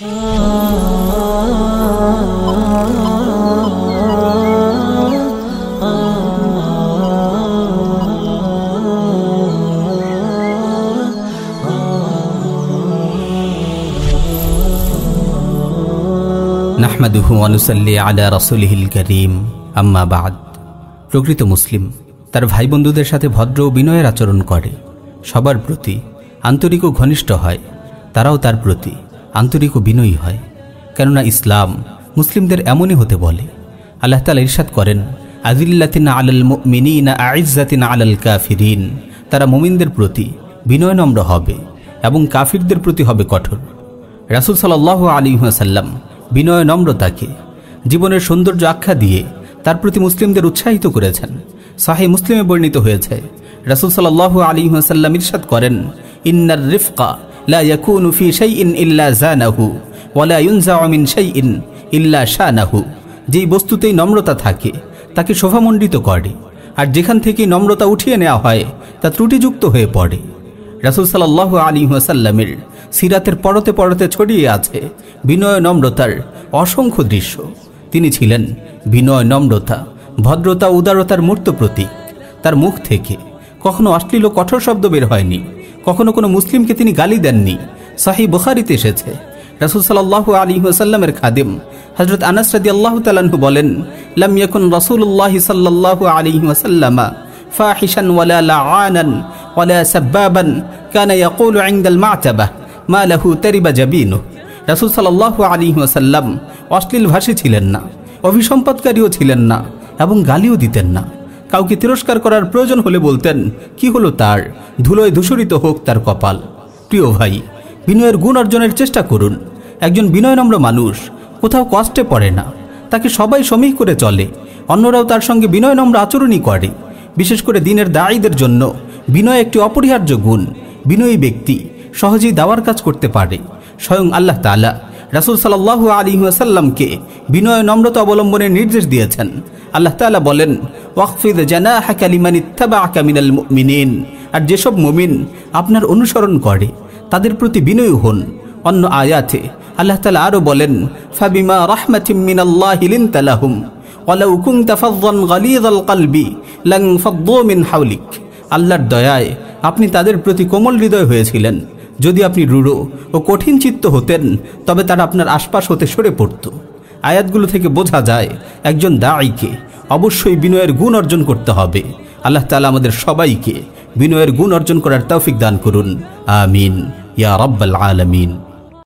নাহমাদুহু আলা প্রকৃত মুসলিম তার ভাই বন্ধুদের সাথে ভদ্র ও বিনয়ের আচরণ করে। সবার প্রতি আন্তরিক ও ঘনিষ্ঠ হয়, তারাও তার প্রতি। আন্তরিক ও বিনয়ী হয়, কেননা ইসলাম মুসলিমদের এমনই হতে বলে। আল্লাহ তালা ইরশাদ করেন আদিল্লাতিন আলাল মিনিনা আইজাতিন আলাল কাফিরিন। তারা মুমিনদের প্রতি বিনয় নম্র হবে এবং কাফিরদের প্রতি হবে কঠোর। রাসুল সাল্লাহ আলী সাল্লাম বিনয় নম্রতাকে জীবনের সৌন্দর্য আখ্যা দিয়ে তার প্রতি মুসলিমদের উৎসাহিত করেছেন। সাহে মুসলিমে বর্ণিত হয়েছে, রাসুল সাল্লাহ সাল্লাম ইরশাদ করেন, ইন্নার রিফকা লা ইয়াকুনু ফি শাইইন ইল্লা জানাহু ওয়ালা ইউনজাউ মিন শাইইন ইল্লা শানাহু যেই বস্তুতেই নম্রতা থাকে, তাকে শোভামণ্ডিত করে। আর যেখান থেকে নম্রতা উঠিয়ে নেওয়া হয়, তা ত্রুটিযুক্ত হয়ে পড়ে। রাসুল সাল্লাহ আলী সাল্লামের সিরাতের পরতে পরতে ছড়িয়ে আছে বিনয় নম্রতার অসংখ্য দৃশ্য। তিনি ছিলেন বিনয় নম্রতা, ভদ্রতা, উদারতার মূর্ত প্রতীক। তার মুখ থেকে কখনো অশ্লীল কঠোর শব্দ বের হয়নি। কখনো কোনো মুসলিমকে তিনি গালি দেননি। সাহি বুখারিতে এসেছে। রাসুল সাল্লাহ আলী সাল্লামের খাদিম হজরত আনাস আল্লাহ তালাহু বলেন, লাম ইয়াকুন রাসূলুল্লাহ সাল্লাল্লাহু আলাইহি ওয়াসাল্লামা ফাহিশান ওয়ালা লাআনান ওয়ালা সাব্বাবান কানা ইয়াকুলু ইনদাল মা'তাবাহ মা লাহু তারিবা জাবিনু। রাসূল সাল্লাল্লাহু আলাইহি ওয়াসাল্লাম অশ্লীল ভাষী ছিলেন না, অভিসম্পাদকারীও ছিলেন না এবং গালিও দিতেন না। কাউকে তিরস্কার করার প্রয়োজন হলে বলতেন, কি হলো তার? ধুলোয় ধূসরিত হোক তার কপাল। প্রিয় ভাই, বিনয়ের গুণ অর্জনের চেষ্টা করুন। একজন বিনয়নম্র মানুষ, কোথাও কষ্টে পড়ে না। তাকে সবাই সমীহ করে চলে। অন্যরাও তার সঙ্গে বিনয়নম্র আচরণই করে। বিশেষ করে দিনের দায়ীদের জন্য বিনয় একটি অপরিহার্য গুণ। বিনয়ী ব্যক্তি সহজেই দাওয়ার কাজ করতে পারে। স্বয়ং আল্লাহ তালা রাসুল সাল্লাহ আলী আসাল্লামকে বিনয় নম্রতা অবলম্বনের নির্দেশ দিয়েছেন। আল্লাহ তালা বলেন ওয়াকফিদ জানা হাকালিমান ইত্তাবা আকামিনাল মিনিন আর যেসব মুমিন আপনার অনুসরণ করে, তাদের প্রতি বিনয়ী হন। অন্য আয়াতে আল্লাহ তালা আরও বলেন, ফাবিমা রাহমাতিম মিনাল্লাহি লিনতালাহুম ওয়ালাউ কুনতা ফাযযান গালিযাল কলবি লাং ফাদ্দু মিন হাওলিক। আল্লাহর দয়ায় আপনি তাদের প্রতি কোমল হৃদয় হয়েছিলেন। যদি আপনি রূঢ় ও কঠিন চিত্ত হতেন, তবে তারা আপনার আশপাশ হতে সরে পড়ত। আয়াতগুলো থেকে বোঝা যায়, একজন দায়ীকে অবশ্যই বিনয়ের গুণ অর্জন করতে হবে। আল্লাহ তালা আমাদের সবাইকে বিনয়ের গুণ অর্জন করার তৌফিক দান করুন। আমিন। ইয়া রব্বাল আলমিন।